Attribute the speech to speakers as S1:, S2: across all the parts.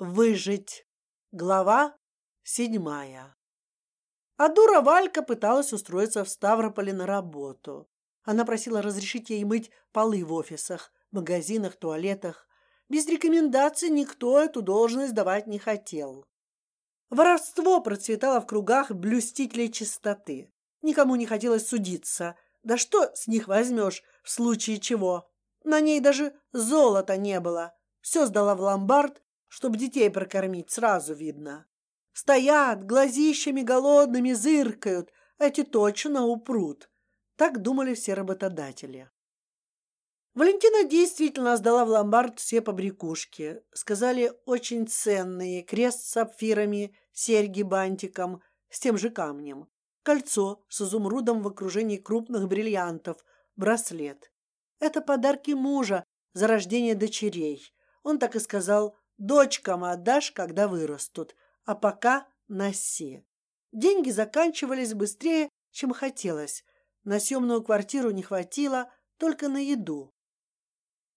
S1: Выжить. Глава седьмая. А дура Валька пыталась устроиться в Ставрополе на работу. Она просила разрешить ей мыть полы в офисах, магазинах, туалетах. Без рекомендаций никто эту должность давать не хотел. Воровство процветало в кругах блюстителей чистоты. Никому не хотелось судиться. Да что с них возьмешь в случае чего? На ней даже золота не было. Все сдала в ломбард, чтобы детей прокормить, сразу видно. Стоят, глазищами голодными зыркают, эти точно упрут. Так думали все работодатели. Валентина действительно сдала в ломбард все побрякушки. Сказали, очень ценные: крест с сапфирами, серьги бантиком с тем же камнем, кольцо с изумрудом в окружении крупных бриллиантов, браслет. Это подарки мужа за рождение дочерей. Он так и сказал: дочкам отдашь, когда вырастут, а пока носи. Деньги заканчивались быстрее, чем хотелось. На съемную квартиру не хватило, только на еду.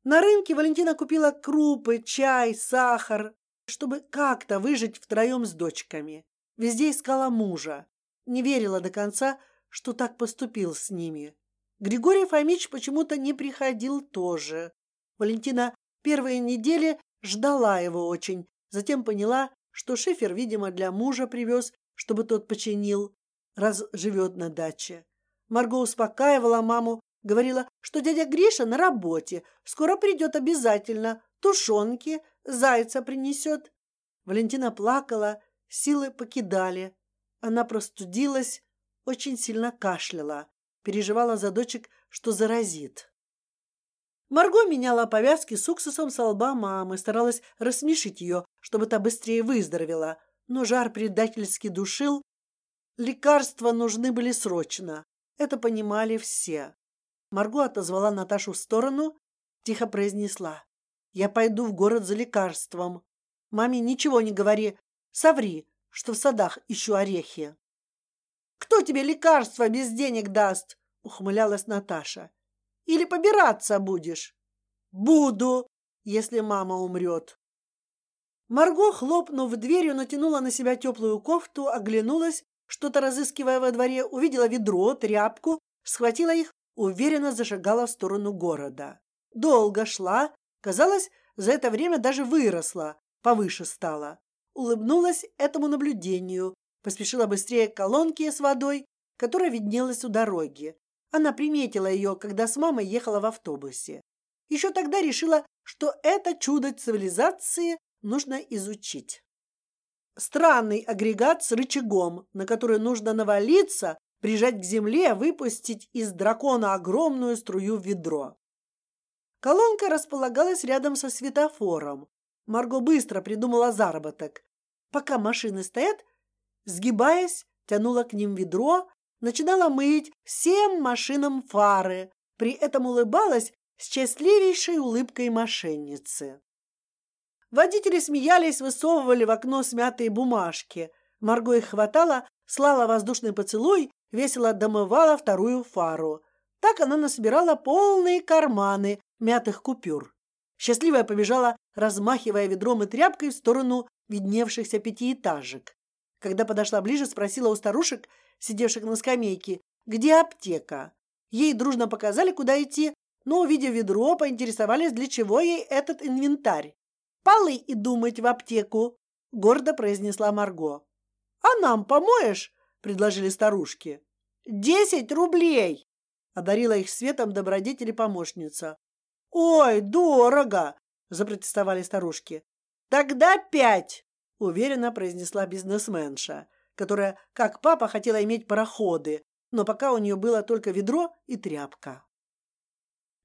S1: На рынке Валентина купила крупы, чай, сахар, чтобы как-то выжить втроем с дочками. Везде искала мужа. Не верила до конца, что так поступил с ними. Григорий Фомич почему-то не приходил тоже. Валентина первые недели ждала его очень, затем поняла, что шифер, видимо, для мужа привез, чтобы тот починил, раз живет на даче. Марго успокаивала маму, говорила, что дядя Гриша на работе, скоро придет обязательно, тушенки, зайца принесет. Валентина плакала, силы покидали. Она простудилась, очень сильно кашляла, переживала за дочек, что заразит. Марго меняла повязки с уксусом с лба мамы, старалась рассмешить ее, чтобы та быстрее выздоровела, но жар предательски душил. Лекарства нужны были срочно. Это понимали все. Марго отозвала Наташу в сторону, тихо произнесла: "Я пойду в город за лекарством. Маме ничего не говори, соври, что в садах ищу орехи". Кто тебе лекарства без денег даст? Ухмылялась Наташа. Или побираться будешь? Буду, если мама умрет. Марго, хлопнув дверью, натянула на себя теплую кофту, оглянулась, что-то разыскивая во дворе, увидела ведро, тряпку, схватила их, уверенно зашагала в сторону города. Долго шла, казалось, за это время даже выросла, повыше стала. Улыбнулась этому наблюдению, поспешила быстрее к колонке с водой, которая виднелась у дороги. Она приметила ее, когда с мамой ехала в автобусе. Еще тогда решила, что это чудо цивилизации нужно изучить. Странный агрегат с рычагом, на который нужно навалиться, прижать к земле, выпустить из дракона огромную струю в ведро. Колонка располагалась рядом со светофором. Марго быстро придумала заработок. Пока машины стоят, сгибаясь, тянула к ним ведро, начинала мыть всем машинам фары, при этом улыбалась с счастливейшей улыбкой мошенницы. Водители смеялись, высовывали в окно смятые бумажки. Марго их хватала, слала воздушный поцелуй, весело домывала вторую фару. Так она насобирала полные карманы мятых купюр. Счастливая побежала, размахивая ведром и тряпкой в сторону видневшихся пятиэтажек. Когда подошла ближе, спросила у старушек, сидевших на скамейке, где аптека. Ей дружно показали, куда идти, но увидев ведро, поинтересовались, для чего ей этот инвентарь. Полы и думать в аптеку, гордо произнесла Марго. А нам помоешь? предложили старушки. Десять рублей, одарила их светом добродетели помощница. Ой, дорого, запротестовали старушки. Тогда пять, уверенно произнесла бизнесменша, которая, как папа, хотела иметь пароходы, но пока у нее было только ведро и тряпка.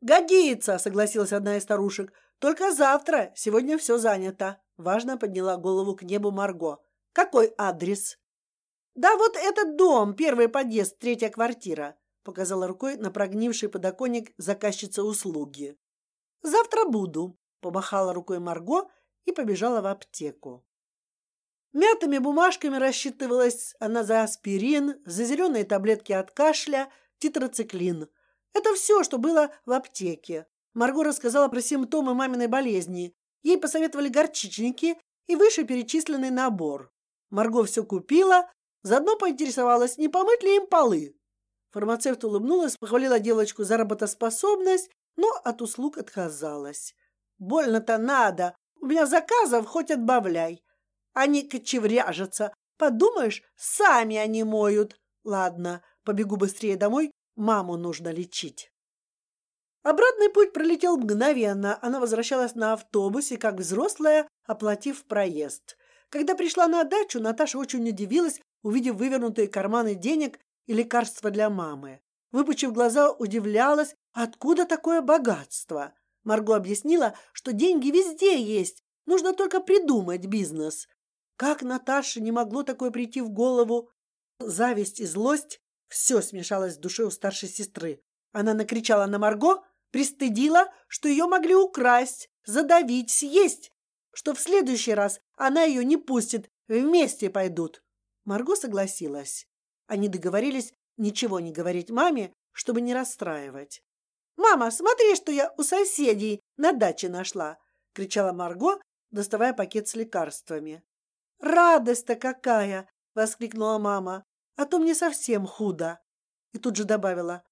S1: Годится, согласилась одна из старушек. Только завтра. Сегодня все занято. Важно подняла голову к небу Марго. Какой адрес? Да вот этот дом, первый подъезд, третья квартира. Показала рукой на прогнивший подоконник заказчица услуги. Завтра буду. Помахала рукой Марго и побежала в аптеку. Мятыми бумажками рассчитывалась она за аспирин, за зеленые таблетки от кашля, тетрациклин. Это все, что было в аптеке. Марго рассказала про симптомы маминой болезни. Ей посоветовали горчичники и вышеперечисленный набор. Марго все купила, заодно поинтересовалась, не помыть ли им полы. Фармацевт улыбнулась, похвалила девочку за работоспособность, но от услуг отказалась. Больно-то надо, у меня заказов хоть отбавляй. Они кочевряжутся, подумаешь, сами они моют. Ладно, побегу быстрее домой, маму нужно лечить. Обратный путь пролетел мгновенно. Она возвращалась на автобусе, как взрослая, оплатив проезд. Когда пришла на дачу, Наташа очень удивилась, увидев вывернутые карманы денег и лекарства для мамы. Выпучив глаза, удивлялась, откуда такое богатство. Марго объяснила, что деньги везде есть, нужно только придумать бизнес. Как Наташе не могло такое прийти в голову? Зависть и злость все смешалось в душе у старшей сестры. Она накричала на Марго, пристыдила, что ее могли украсть, задавить, съесть, что в следующий раз она ее не пустит, вместе пойдут. Марго согласилась. Они договорились ничего не говорить маме, чтобы не расстраивать. Мама, смотри, что я у соседей на даче нашла! кричала Марго, доставая пакет с лекарствами. Радость-то какая! воскликнула мама. А то мне совсем худо. И тут же добавила: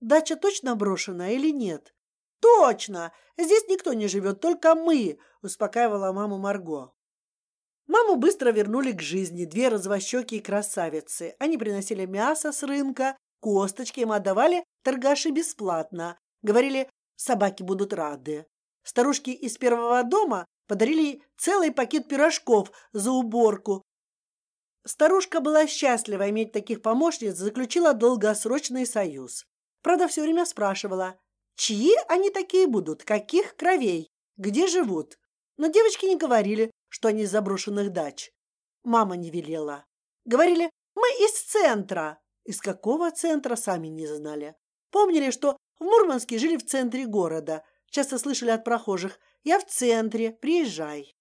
S1: Дача точно брошена или нет? Точно. Здесь никто не живет, только мы. Успокаивала маму Марго. Маму быстро вернули к жизни две развощекие красавицы. Они приносили мясо с рынка, косточки им отдавали торгаши бесплатно. Говорили, собаки будут рады. Старушки из первого дома подарили целый пакет пирожков за уборку. Старушка была счастлива иметь таких помощниц, заключила долгосрочный союз. Правда, все время спрашивала, чьи они такие будут, каких кровей, где живут. Но девочки не говорили, что они из заброшенных дач. Мама не велела. Говорили, мы из центра. Из какого центра сами не знали. Помнили, что в Мурманске жили в центре города. Часто слышали от прохожих: "Я в центре, приезжай".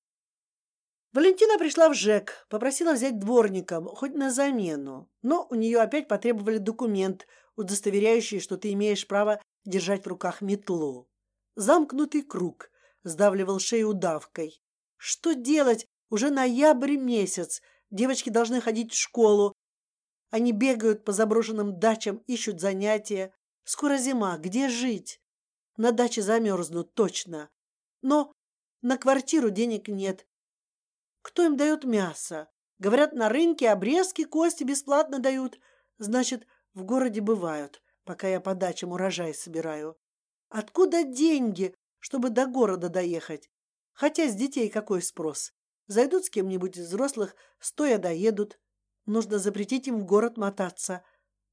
S1: Валентина пришла в ЖЭК, попросила взять дворником, хоть на замену, но у нее опять потребовали документ, удостоверяющий, что ты имеешь право держать в руках метлу. Замкнутый круг сдавливал шею удавкой. Что делать? Уже ноябрь месяц. Девочки должны ходить в школу. Они бегают по заброшенным дачам, ищут занятия. Скоро зима, где жить? На даче замерзнут точно. Но на квартиру денег нет. Кто им дает мясо? Говорят, на рынке обрезки кости бесплатно дают. Значит, в городе бывают, пока я по дачам урожай собираю. Откуда деньги, чтобы до города доехать? Хотя с детей какой спрос? Зайдут с кем-нибудь из взрослых, стоя доедут. Нужно запретить им в город мотаться.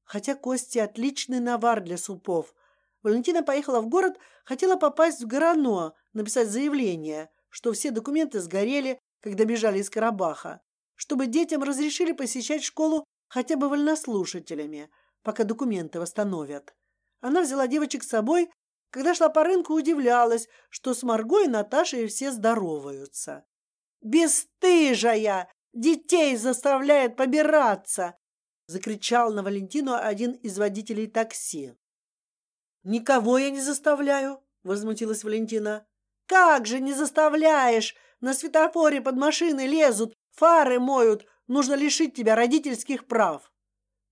S1: Хотя кости отличный навар для супов. Валентина поехала в город, хотела попасть в Горано, написать заявление, что все документы сгорели, когда бежали из Карабаха, чтобы детям разрешили посещать школу хотя бы вольнослушателями, пока документы восстановят. Она взяла девочек с собой, когда шла по рынку, удивлялась, что с Марго и Наташей все здороваются. Бестыжая! Детей заставляет побираться! закричал на Валентину один из водителей такси. Никого я не заставляю, возмутилась Валентина. Как же не заставляешь? На светофоре под машины лезут, фары моют. Нужно лишить тебя родительских прав.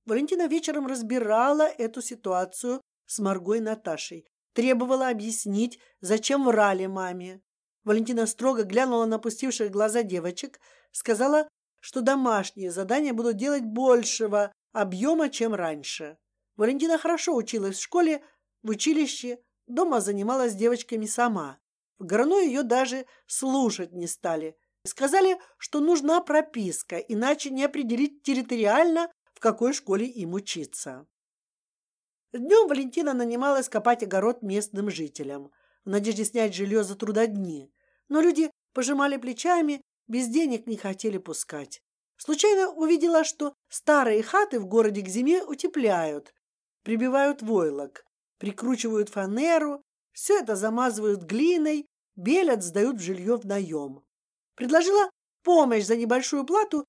S1: Валентина вечером разбирала эту ситуацию с Маргой и Наташей, требовала объяснить, зачем врали маме. Валентина строго глянула на опустивших глаза девочек, сказала, что домашние задания будут делать большего объема, чем раньше. Валентина хорошо училась в школе, в училище, дома занималась девочками сама. В Горно ее даже слушать не стали. Сказали, что нужна прописка, иначе не определить территориально, в какой школе им учиться. Днем Валентина нанималась копать огород местным жителям в надежде снять жилье за трудодни, но люди пожимали плечами, без денег не хотели пускать. Случайно увидела, что старые хаты в городе к зиме утепляют, прибивают войлок, прикручивают фанеру, все это замазывают глиной, белят, сдают в жилье в наем. Предложила помощь за небольшую плату,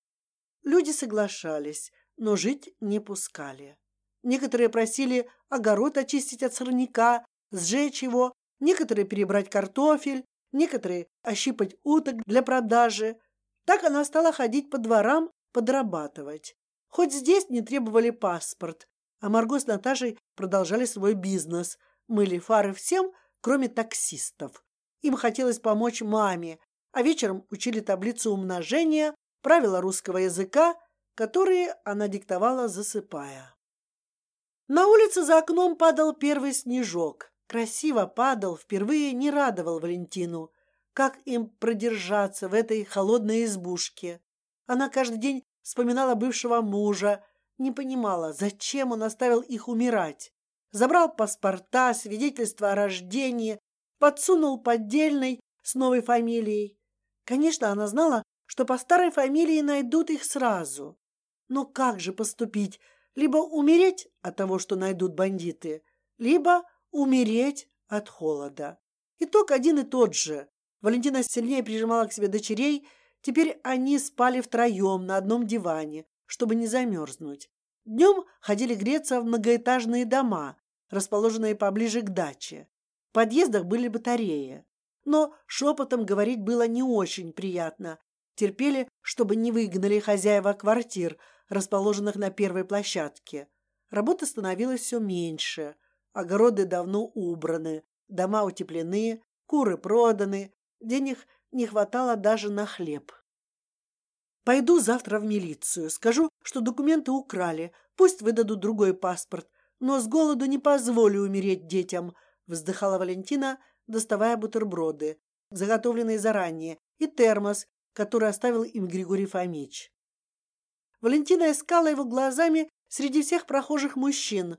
S1: люди соглашались, но жить не пускали. Некоторые просили огород очистить от сорняка, сжечь его, некоторые перебрать картофель, некоторые ощипать уток для продажи. Так она стала ходить по дворам, подрабатывать. Хоть здесь не требовали паспорт, а Марго с Наташей продолжали свой бизнес, мыли фары всем, кроме таксистов. Им хотелось помочь маме, а вечером учили таблицу умножения, правила русского языка, которые она диктовала, засыпая. На улице за окном падал первый снежок. Красиво падал, впервые не радовал Валентину. Как им продержаться в этой холодной избушке? Она каждый день вспоминала бывшего мужа, не понимала, зачем он оставил их умирать. Забрал паспорта, свидетельство о рождении, подсунул поддельный с новой фамилией. Конечно, она знала, что по старой фамилии найдут их сразу. Но как же поступить? Либо умереть от того, что найдут бандиты, либо умереть от холода. Итог один и тот же. Валентина сильнее прижимала к себе дочерей. Теперь они спали втроем на одном диване, чтобы не замерзнуть. Днем ходили греться в многоэтажные дома, расположенные поближе к даче. В подъездах были батареи, но шепотом говорить было не очень приятно. Терпели, чтобы не выгнали хозяева квартир, расположенных на первой площадке. Работы становилось все меньше. Огороды давно убраны, дома утеплены, куры проданы, денег не хватало даже на хлеб. Пойду завтра в милицию, скажу, что документы украли, пусть выдадут другой паспорт, но с голоду не позволю умереть детям. Вздыхала Валентина, доставая бутерброды, заготовленные заранее, и термос, который оставил им Григорий Фомич. Валентина искала его глазами среди всех прохожих мужчин,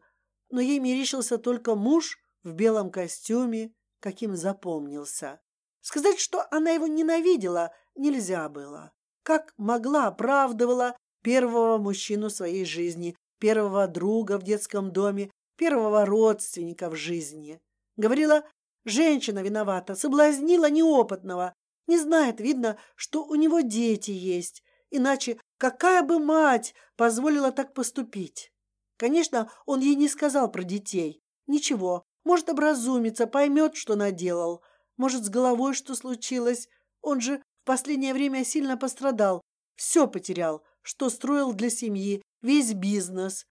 S1: но ей мерещился только муж в белом костюме, каким запомнился. Сказать, что она его ненавидела, нельзя было. Как могла, оправдывала первого мужчину своей жизни, первого друга в детском доме, первого родственника в жизни. Говорила, женщина виновата, соблазнила неопытного, не знает, видно, что у него дети есть, иначе какая бы мать позволила так поступить? Конечно, он ей не сказал про детей. Ничего, может образумиться, поймет, что наделал. Может, с головой что случилось. Он же последнее время сильно пострадал, все потерял, что строил для семьи, весь бизнес.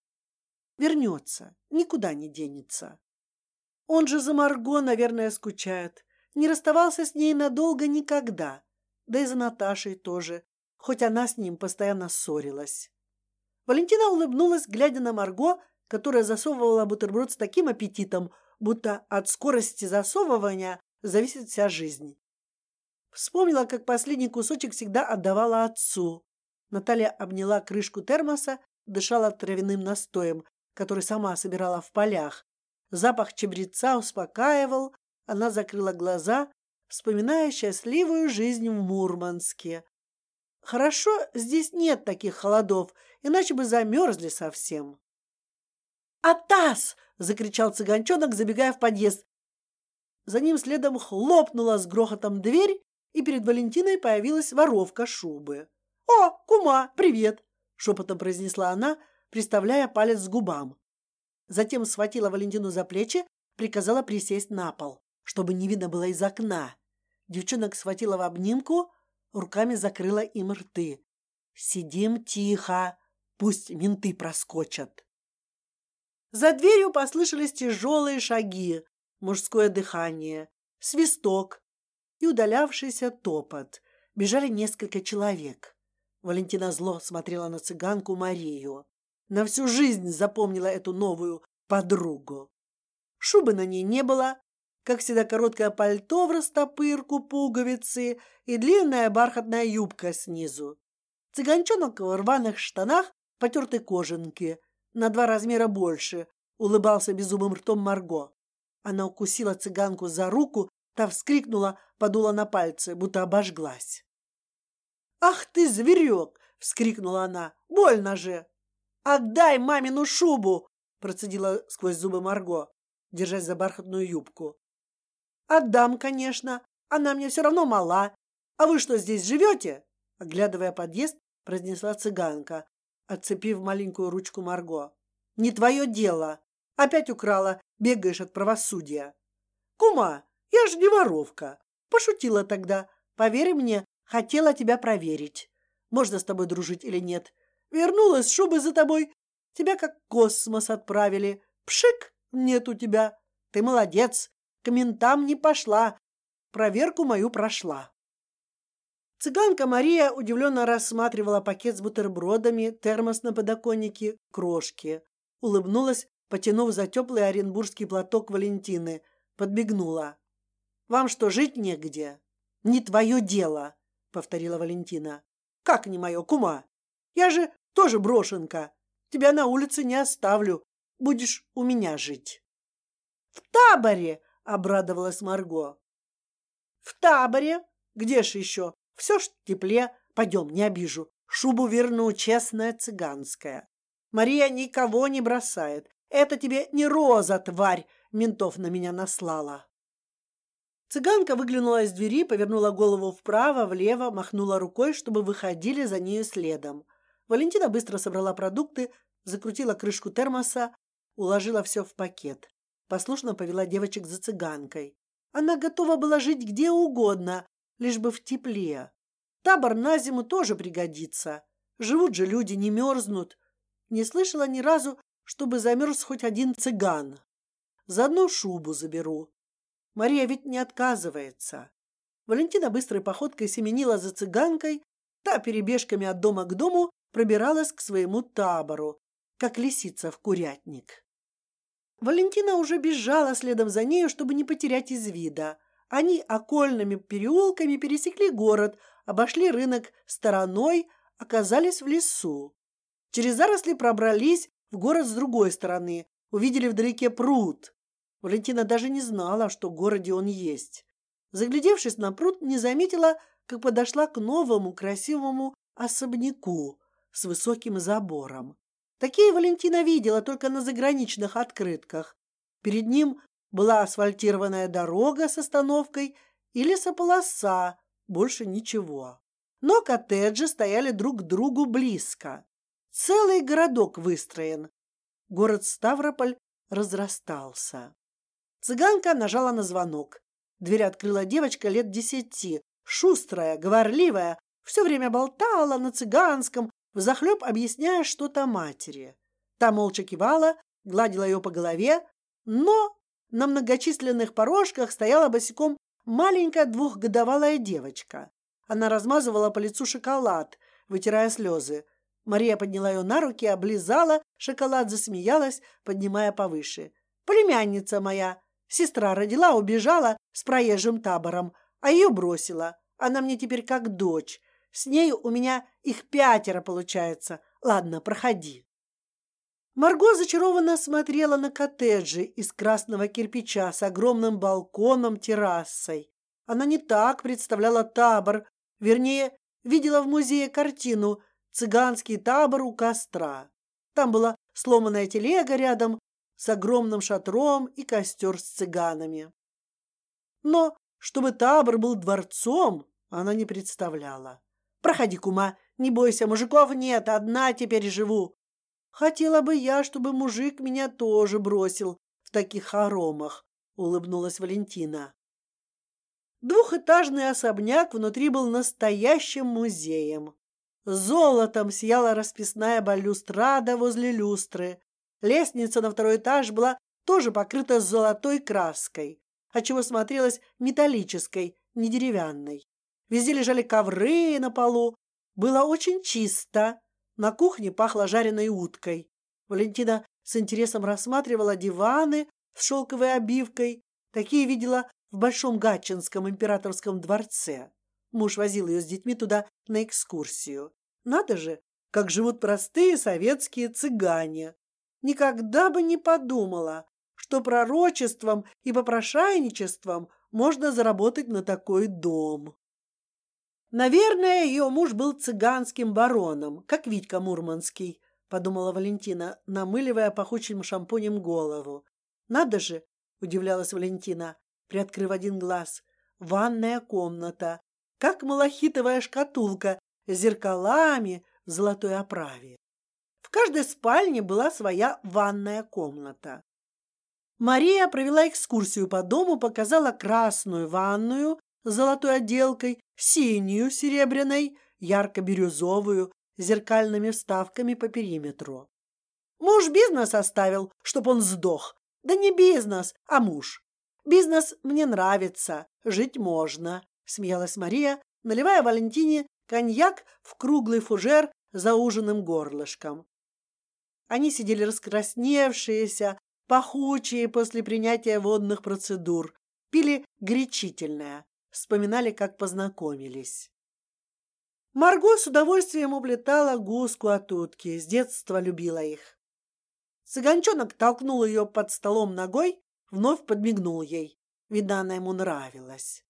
S1: Вернется, никуда не денется. Он же за Марго, наверное, скучает. Не расставался с ней надолго никогда. Да и за Наташей тоже, хоть она с ним постоянно ссорилась. Валентина улыбнулась, глядя на Марго, которая засовывала бутерброд с таким аппетитом, будто от скорости засовывания зависит вся жизнь. Вспомнила, как последний кусочек всегда отдавала отцу. Наталья обняла крышку термоса, дышала травяным настоем, который сама собирала в полях. Запах чабреца успокаивал. Она закрыла глаза, вспоминая счастливую жизнь в Мурманске. Хорошо, здесь нет таких холодов, иначе бы замерзли совсем. «Атас!» — закричал цыганчонок, забегая в подъезд. За ним следом хлопнула с грохотом дверь, и перед Валентиной появилась воровка шубы. «О, кума, привет!» — шепотом произнесла она, приставляя палец к губам. Затем схватила Валентину за плечи, приказала присесть на пол, чтобы не видно было из окна. Девчонок схватила в обнимку, руками закрыла им рты. Сидим тихо, пусть менты проскочат. За дверью послышались тяжелые шаги, мужское дыхание, свисток и удалявшийся топот. Бежали несколько человек. Валентина зло смотрела на цыганку Марию. На всю жизнь запомнила эту новую подругу. Шубы на ней не было, как всегда, короткое пальто в растопырку, пуговицы и длинная бархатная юбка снизу. Цыганчонок в рваных штанах, потертой кожанке, на два размера больше, улыбался беззубым ртом Марго. Она укусила цыганку за руку, та вскрикнула, подула на пальцы, будто обожглась. «Ах ты, зверек!» — вскрикнула она. «Больно же!» «Отдай мамину шубу!» — процедила сквозь зубы Марго, держась за бархатную юбку. Отдам, конечно. Она мне все равно мала. А вы что здесь живете? Оглядывая подъезд, произнесла цыганка, отцепив маленькую ручку Марго. Не твое дело. Опять украла, бегаешь от правосудия. Кума, я же не воровка. Пошутила тогда. Поверь мне, Хотела тебя проверить, можно с тобой дружить или нет. Вернулась, шубы за тобой. Тебя как космос отправили. Пшик, нет у тебя. Ты молодец, к ментам не пошла, проверку мою прошла. Цыганка Мария удивленно рассматривала пакет с бутербродами, термос на подоконнике, крошки. Улыбнулась, потянув за теплый оренбургский платок Валентины, подбегнула. Вам что жить негде? Не твое дело, повторила Валентина. Как не мое, кума? Я же тоже брошенка. Тебя на улице не оставлю. Будешь у меня жить. В таборе, обрадовалась Марго. В таборе? Где ж еще? Все ж тепле. Пойдем, не обижу. Шубу верну, честная цыганская. Мария никого не бросает. Это тебе не роза, тварь, ментов на меня наслала. Цыганка выглянула из двери, повернула голову вправо, влево, махнула рукой, чтобы выходили за нею следом. Валентина быстро собрала продукты, закрутила крышку термоса, уложила все в пакет. Послушно повела девочек за цыганкой. Она готова была жить где угодно, лишь бы в тепле. Табор на зиму тоже пригодится. Живут же люди, не мерзнут. Не слышала ни разу, чтобы замерз хоть один цыган. Заодно шубу заберу. Мария ведь не отказывается. Валентина быстрой походкой семенила за цыганкой, та перебежками от дома к дому пробиралась к своему табору, как лисица в курятник. Валентина уже бежала следом за нею, чтобы не потерять из вида. Они окольными переулками пересекли город, обошли рынок стороной, оказались в лесу. Через заросли пробрались в город с другой стороны, увидели вдалеке пруд. Валентина даже не знала, что в городе он есть. Заглядевшись на пруд, не заметила, как подошла к новому красивому особняку с высоким забором. Такие Валентина видела только на заграничных открытках. Перед ним была асфальтированная дорога с остановкой и лесополоса, больше ничего. Но коттеджи стояли друг к другу близко. Целый городок выстроен. Город Ставрополь разрастался. Цыганка нажала на звонок. Дверь открыла девочка лет десяти, шустрая, говорливая, все время болтала на цыганском, взахлеб объясняя что-то матери. Та молча кивала, гладила ее по голове, но на многочисленных порожках стояла босиком маленькая двухгодовалая девочка. Она размазывала по лицу шоколад, вытирая слезы. Мария подняла ее на руки, облизала, шоколад засмеялась, поднимая повыше. Племянница моя, сестра родила, убежала с проезжим табором, а ее бросила. Она мне теперь как дочь. С ней у меня их пятеро получается. Ладно, проходи. Марго зачарованно смотрела на коттеджи из красного кирпича с огромным балконом, террасой. Она не так представляла табор, вернее, видела в музее картину «Цыганский табор у костра». Там была сломанная телега рядом с огромным шатром и костер с цыганами. Но чтобы табор был дворцом, она не представляла. Проходи, кума, не бойся, мужиков нет, одна теперь живу. Хотела бы я, чтобы мужик меня тоже бросил в таких хоромах, улыбнулась Валентина. Двухэтажный особняк внутри был настоящим музеем. Золотом сияла расписная балюстрада возле люстры. Лестница на второй этаж была тоже покрыта золотой краской, отчего смотрелась металлической, не деревянной. Везде лежали ковры на полу. Было очень чисто. На кухне пахло жареной уткой. Валентина с интересом рассматривала диваны с шелковой обивкой. Такие видела в Большом Гатчинском императорском дворце. Муж возил ее с детьми туда на экскурсию. Надо же, как живут простые советские цыгане. Никогда бы не подумала, что пророчеством и попрошайничеством можно заработать на такой дом. Наверное, ее муж был цыганским бароном, как Витька Мурманский, подумала Валентина, намыливая пахучим шампунем голову. Надо же, удивлялась Валентина, приоткрыв один глаз. Ванная комната, как малахитовая шкатулка с зеркалами в золотой оправе. В каждой спальне была своя ванная комната. Мария провела экскурсию по дому, показала красную ванную с золотой отделкой, синюю серебряной, ярко-бирюзовую, зеркальными вставками по периметру. Муж бизнес оставил, чтоб он сдох. Да не бизнес, а муж. Бизнес мне нравится, жить можно, смеялась Мария, наливая Валентине коньяк в круглый фужер за ужиным горлышком. Они сидели раскрасневшиеся, пахучие после принятия водных процедур, пили горячительное, вспоминали, как познакомились. Марго с удовольствием уплетала гуску от утки, с детства любила их. Цыганчонок толкнул ее под столом ногой, вновь подмигнул ей. Видно, она ему нравилась.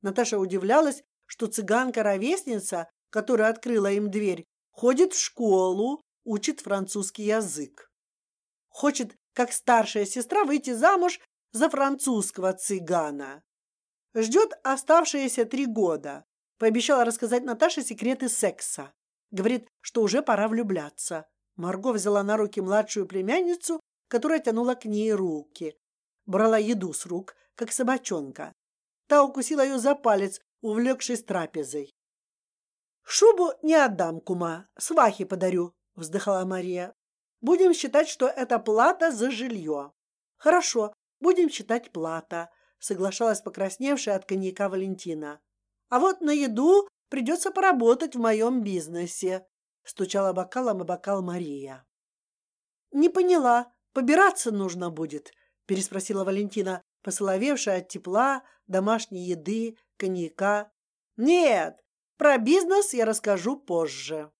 S1: Наташа удивлялась, что цыганка-ровесница, которая открыла им дверь, ходит в школу, учит французский язык. Хочет, как старшая сестра, выйти замуж за французского цыгана. Ждет оставшиеся три года. Пообещала рассказать Наташе секреты секса. Говорит, что уже пора влюбляться. Марго взяла на руки младшую племянницу, которая тянула к ней руки, брала еду с рук, как собачонка. Та укусила ее за палец, увлекшись трапезой. Шубу не отдам, кума, свахи подарю, вздыхала Мария. Будем считать, что это плата за жилье. Хорошо, будем считать плата, соглашалась покрасневшая от коньяка Валентина. А вот на еду придется поработать в моем бизнесе, стучала бокалом и бокал Мария. Не поняла, побираться нужно будет, переспросила Валентина, посоловевшая от тепла, домашней еды, коньяка. Нет, про бизнес я расскажу позже.